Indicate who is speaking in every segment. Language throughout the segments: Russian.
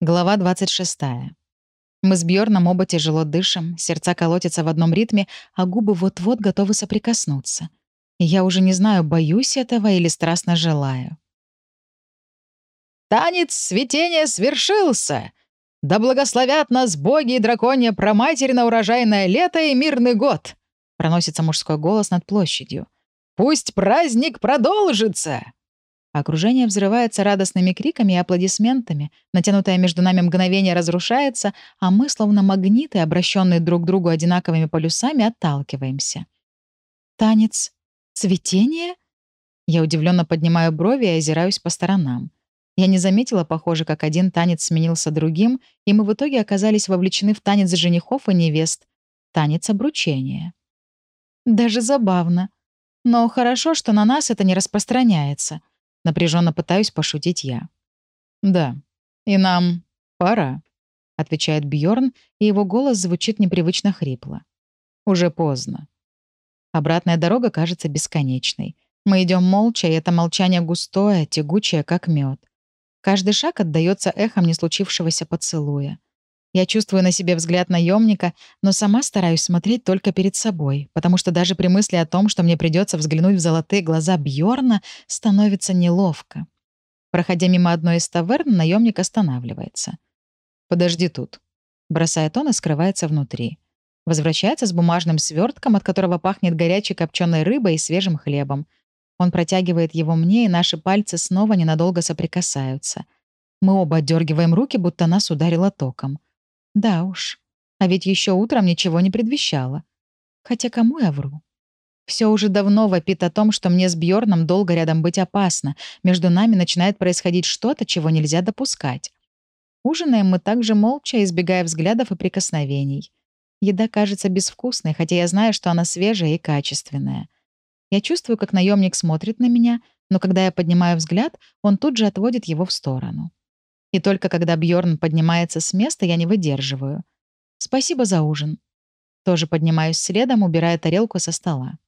Speaker 1: Глава 26. Мы с Бьорном оба тяжело дышим, сердца колотятся в одном ритме, а губы вот-вот готовы соприкоснуться. И я уже не знаю, боюсь этого или страстно желаю.
Speaker 2: «Танец цветения свершился! Да благословят нас боги и драконья проматерь на урожайное лето и мирный год!» Проносится мужской голос над площадью. «Пусть праздник продолжится!»
Speaker 1: Окружение взрывается радостными криками и аплодисментами, натянутое между нами мгновение разрушается, а мы, словно магниты, обращенные друг к другу одинаковыми полюсами, отталкиваемся. «Танец? Цветение?» Я удивленно поднимаю брови и озираюсь по сторонам. Я не заметила, похоже, как один танец сменился другим, и мы в итоге оказались вовлечены в танец женихов и невест. Танец обручения. Даже забавно. Но хорошо, что на нас это не распространяется. Напряженно пытаюсь пошутить я.
Speaker 2: «Да, и нам пора», — отвечает Бьорн, и его голос звучит непривычно хрипло. «Уже поздно».
Speaker 1: Обратная дорога кажется бесконечной. Мы идем молча, и это молчание густое, тягучее, как мед. Каждый шаг отдаётся эхом не случившегося поцелуя. Я чувствую на себе взгляд наемника, но сама стараюсь смотреть только перед собой, потому что даже при мысли о том, что мне придется взглянуть в золотые глаза Бьорна, становится неловко. Проходя мимо одной из таверн, наемник останавливается.
Speaker 2: «Подожди тут», — бросает он и скрывается внутри. Возвращается с бумажным свертком, от которого пахнет горячей копченой рыбой и свежим хлебом. Он протягивает его мне, и наши пальцы снова ненадолго соприкасаются. Мы оба отдергиваем руки, будто нас ударило током. Да уж. А ведь еще утром ничего не предвещало. Хотя кому я вру? Все уже давно вопит о том, что мне с Бьорном долго рядом быть опасно. Между нами начинает происходить что-то, чего нельзя допускать. Ужинаем мы также молча, избегая взглядов и прикосновений. Еда кажется безвкусной, хотя я знаю, что она свежая и качественная. Я чувствую, как наемник смотрит на меня, но когда я поднимаю взгляд, он тут же отводит его в сторону. И только когда Бьорн поднимается с места, я не выдерживаю. «Спасибо за ужин». Тоже поднимаюсь следом, убирая тарелку со стола.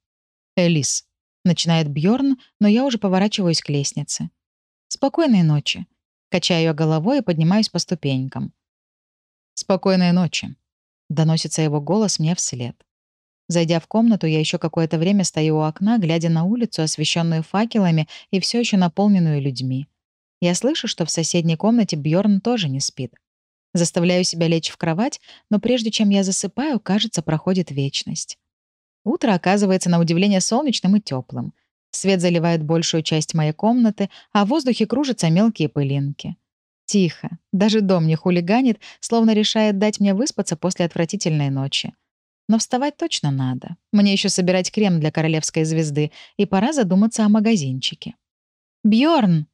Speaker 2: «Элис», — начинает Бьорн, но я уже поворачиваюсь к лестнице. «Спокойной ночи». Качаю я головой и поднимаюсь по ступенькам. «Спокойной ночи», — доносится его голос мне вслед. Зайдя в комнату, я еще какое-то время стою у окна, глядя на улицу, освещенную факелами и все еще наполненную людьми. Я слышу, что в соседней комнате Бьорн тоже не спит. Заставляю себя лечь в кровать, но прежде чем я засыпаю, кажется, проходит вечность. Утро оказывается на удивление солнечным и теплым. Свет заливает большую часть моей комнаты, а в воздухе кружатся мелкие пылинки. Тихо. Даже дом не хулиганит, словно решает дать мне выспаться после отвратительной ночи. Но вставать точно надо. Мне еще собирать крем для королевской звезды, и пора задуматься о магазинчике. Бьорн!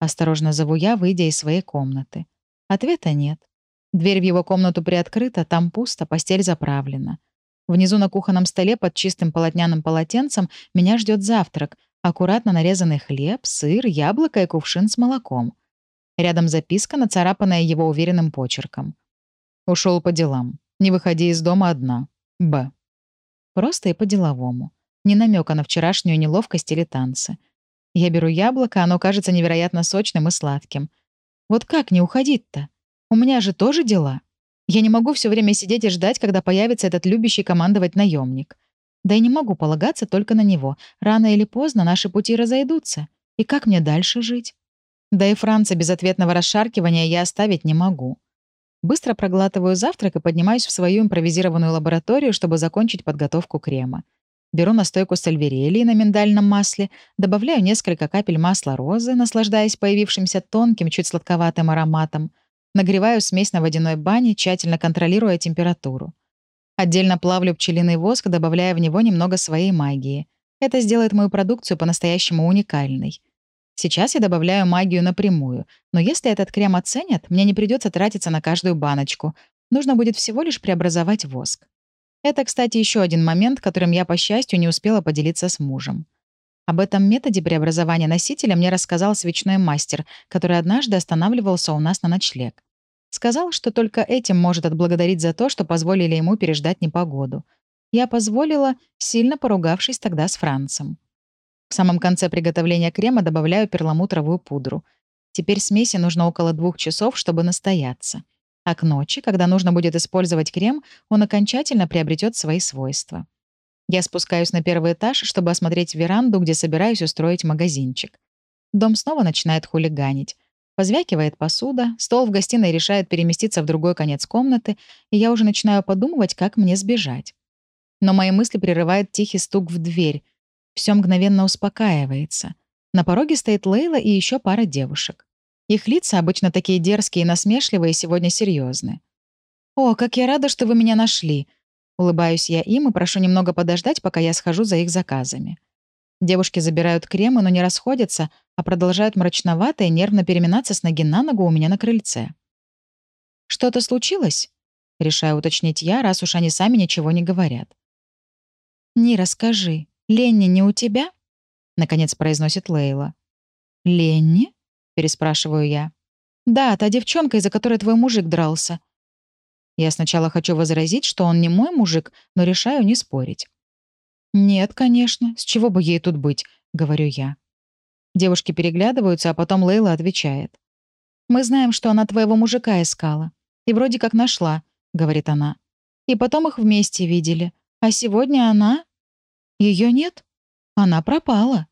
Speaker 2: Осторожно зову я, выйдя из своей комнаты. Ответа нет. Дверь в его комнату приоткрыта, там пусто, постель заправлена. Внизу на кухонном столе под чистым полотняным полотенцем меня ждет завтрак, аккуратно нарезанный хлеб, сыр, яблоко и кувшин с молоком. Рядом записка, нацарапанная его уверенным почерком. Ушел по делам. Не выходи из дома одна. Б. Просто и по-деловому. Ни намека на вчерашнюю неловкость или танцы. Я беру яблоко, оно кажется невероятно сочным и сладким. Вот как не уходить-то? У меня же тоже дела. Я не могу все время сидеть и ждать, когда появится этот любящий командовать наемник. Да и не могу полагаться только на него. Рано или поздно наши пути разойдутся. И как мне дальше жить? Да и Франца без ответного расшаркивания я оставить не могу. Быстро проглатываю завтрак и поднимаюсь в свою импровизированную лабораторию, чтобы закончить подготовку крема. Беру настойку сальверелии на миндальном масле, добавляю несколько капель масла розы, наслаждаясь появившимся тонким, чуть сладковатым ароматом. Нагреваю смесь на водяной бане, тщательно контролируя температуру. Отдельно плавлю пчелиный воск, добавляя в него немного своей магии. Это сделает мою продукцию по-настоящему уникальной. Сейчас я добавляю магию напрямую, но если этот крем оценят, мне не придется тратиться на каждую баночку. Нужно будет всего лишь преобразовать воск. Это, кстати, еще один момент, которым я, по счастью, не успела поделиться с мужем. Об этом методе преобразования носителя мне рассказал свечной мастер, который однажды останавливался у нас на ночлег. Сказал, что только этим может отблагодарить за то, что позволили ему переждать непогоду. Я позволила, сильно поругавшись тогда с Францем. В самом конце приготовления крема добавляю перламутровую пудру.
Speaker 1: Теперь смеси нужно около двух часов, чтобы настояться. А к ночи, когда нужно будет использовать крем, он окончательно приобретет свои свойства. Я спускаюсь на первый этаж, чтобы осмотреть веранду, где собираюсь устроить магазинчик. Дом снова начинает хулиганить. Позвякивает посуда, стол в гостиной решает переместиться в другой конец комнаты, и я уже начинаю подумывать, как мне сбежать. Но мои мысли прерывает тихий стук в дверь. Все мгновенно успокаивается. На пороге стоит Лейла и еще пара девушек. Их лица обычно такие дерзкие и насмешливые, сегодня серьезны. «О, как я рада, что вы меня нашли!» Улыбаюсь я им и прошу немного подождать, пока я схожу за их заказами. Девушки забирают кремы, но не расходятся, а продолжают мрачновато и нервно переминаться с ноги на ногу у меня на крыльце. «Что-то случилось?» — решаю уточнить я, раз уж они сами ничего не говорят. «Нира, скажи, Ленни не у тебя?» — наконец произносит Лейла. «Ленни?» — переспрашиваю я. «Да, та девчонка, из-за которой твой мужик дрался. Я сначала хочу возразить, что он не мой мужик, но решаю не спорить. «Нет, конечно. С чего бы ей тут быть?» — говорю я. Девушки переглядываются, а потом Лейла отвечает. «Мы знаем, что она твоего мужика искала. И вроде как нашла», — говорит она. «И потом их вместе видели. А сегодня она...» Ее нет. Она пропала».